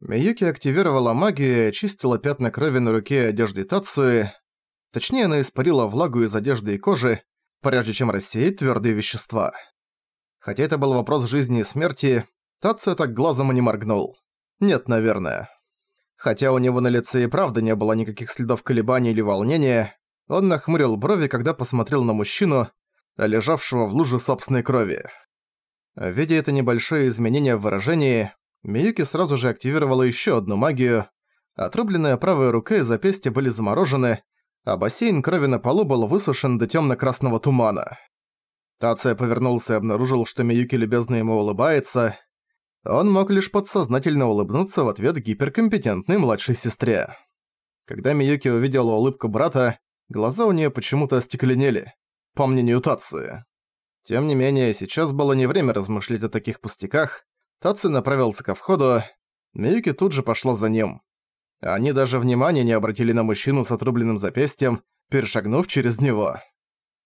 Миюки активировала магию и очистила пятна крови на руке и одежде Тацуи. Точнее, она испарила влагу из одежды и кожи, прежде чем рассеять твёрдые вещества. Хотя это был вопрос жизни и смерти, Тацуя так глазом и не моргнул. Нет, наверное. Хотя у него на лице и правда не было никаких следов колебаний или волнения, он нахмурил брови, когда посмотрел на мужчину, лежавшего в луже собственной крови. Видя это небольшое изменение в выражении, Миюки сразу же активировала еще одну магию. Отрубленная правая рука и запястье были заморожены, а бассейн крови на полу был высушен до темно-красного тумана. Тация повернулся и обнаружил, что Миюки любезно ему улыбается. Он мог лишь подсознательно улыбнуться в ответ гиперкомпетентной младшей сестре. Когда Миюки увидела улыбку брата, глаза у нее почему-то остекленели, по мнению Тации. Тем не менее, сейчас было не время размышлять о таких пустяках, Тацу направился ко входу, Миюки тут же пошла за ним. Они даже внимания не обратили на мужчину с отрубленным запястьем, перешагнув через него.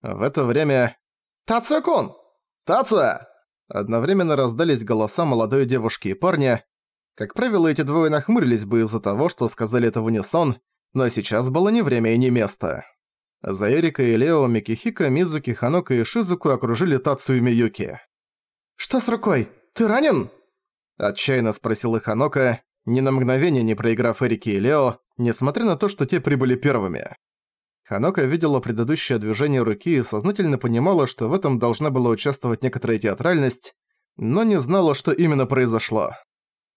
В это время... «Тацуя-кун! Тацуя!» Одновременно раздались голоса молодой девушки и парня. Как правило, эти двое нахмурились бы из-за того, что сказали это в унисон, но сейчас было не время и не место. За Эрика и Лео, Микихика, Мизуки, Ханока и Шизуку окружили Тацу и Миюки. «Что с рукой? Ты ранен?» Отчаянно спросил их Ханока, ни на мгновение не проиграв Эрике и Лео, несмотря на то, что те прибыли первыми. Ханока видела предыдущее движение руки и сознательно понимала, что в этом должна была участвовать некоторая театральность, но не знала, что именно произошло.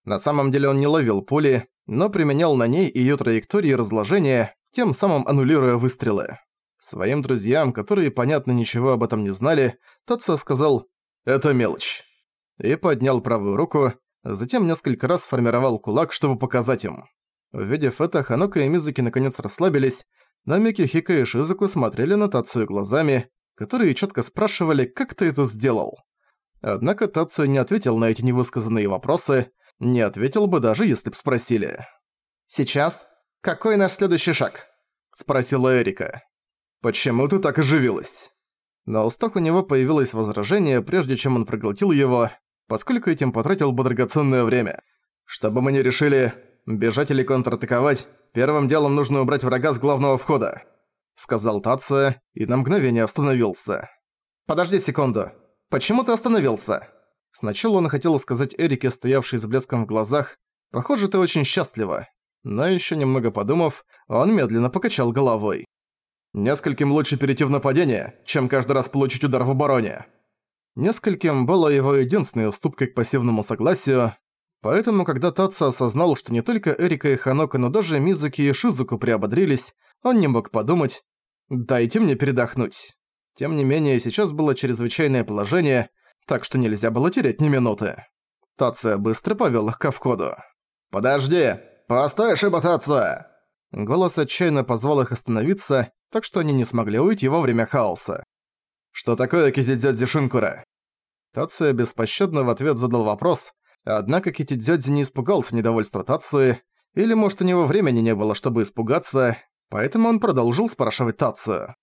На самом деле он не ловил пули, но применял на ней ее траектории разложения, тем самым аннулируя выстрелы. Своим друзьям, которые, понятно, ничего об этом не знали, Татсо сказал «Это мелочь» и поднял правую руку, затем несколько раз формировал кулак, чтобы показать им. Увидев это, Ханока и Мизуки наконец расслабились, но Мики, Хика и Шизуку смотрели на Тацию глазами, которые четко спрашивали, как ты это сделал. Однако Тацию не ответил на эти невысказанные вопросы, не ответил бы даже, если б спросили. «Сейчас? Какой наш следующий шаг?» – спросила Эрика. «Почему ты так оживилась?» На устах у него появилось возражение, прежде чем он проглотил его, поскольку этим потратил бы драгоценное время. Чтобы мы не решили, бежать или контратаковать, первым делом нужно убрать врага с главного входа», — сказал Тация и на мгновение остановился. «Подожди секунду. Почему ты остановился?» Сначала он хотел сказать Эрике, стоявшей с блеском в глазах, «Похоже, ты очень счастлива». Но еще немного подумав, он медленно покачал головой. «Нескольким лучше перейти в нападение, чем каждый раз получить удар в обороне». Нескольким было его единственной уступкой к пассивному согласию, поэтому когда Татсо осознал, что не только Эрика и Ханока, но даже Мизуки и Шизуку приободрились, он не мог подумать «дайте мне передохнуть». Тем не менее, сейчас было чрезвычайное положение, так что нельзя было терять ни минуты. Тация быстро повел их ко входу. «Подожди! Постой, Шиба Тация!» Голос отчаянно позвал их остановиться, так что они не смогли уйти во время хаоса. «Что такое Китидзёдзи Шинкура?» Тацуя беспощадно в ответ задал вопрос, однако Китидзёдзи не испугался недовольства Тацуи, или может у него времени не было, чтобы испугаться, поэтому он продолжил спрашивать Тацию.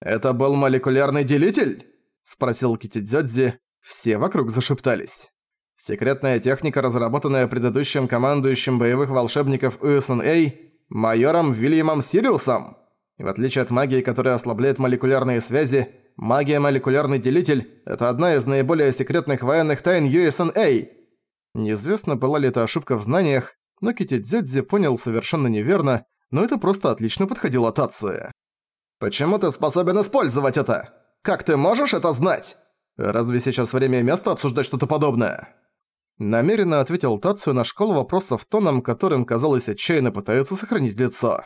«Это был молекулярный делитель?» – спросил Китидзёдзи, все вокруг зашептались. Секретная техника, разработанная предыдущим командующим боевых волшебников USNA, майором Вильямом Сириусом. В отличие от магии, которая ослабляет молекулярные связи, магия молекулярный делитель – это одна из наиболее секретных военных тайн USNA. Неизвестно, была ли это ошибка в знаниях, но Китидзёдзи понял совершенно неверно, но это просто отлично подходило Тацуе. «Почему ты способен использовать это? Как ты можешь это знать? Разве сейчас время и место обсуждать что-то подобное?» Намеренно ответил Тацию на школу вопросов тоном, которым, казалось, отчаянно пытается сохранить лицо.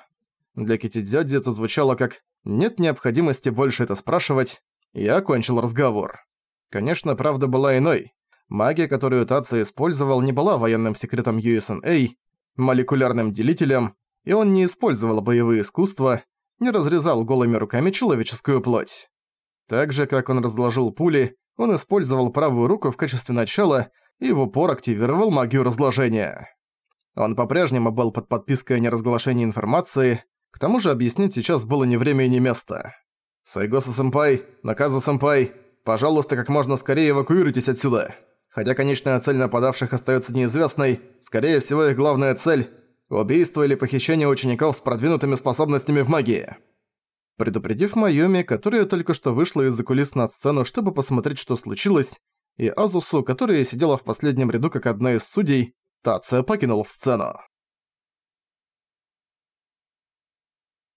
Для Китидзёдзи это звучало как «нет необходимости больше это спрашивать», я окончил разговор. Конечно, правда была иной. Магия, которую Тация использовал, не была военным секретом USNA, молекулярным делителем, и он не использовал боевые искусства, не разрезал голыми руками человеческую плоть. Так же, как он разложил пули, он использовал правую руку в качестве начала и в упор активировал магию разложения. Он по-прежнему был под подпиской о неразглашении информации, к тому же объяснить сейчас было не время и не место. «Сайгоса-сэмпай, Наказа-сэмпай, пожалуйста, как можно скорее эвакуируйтесь отсюда. Хотя конечная цель нападавших остается неизвестной, скорее всего их главная цель – убийство или похищение учеников с продвинутыми способностями в магии. Предупредив Майоми, которая только что вышла из-за кулис на сцену, чтобы посмотреть, что случилось, и Азусу, которая сидела в последнем ряду как одна из судей, Тация покинул сцену.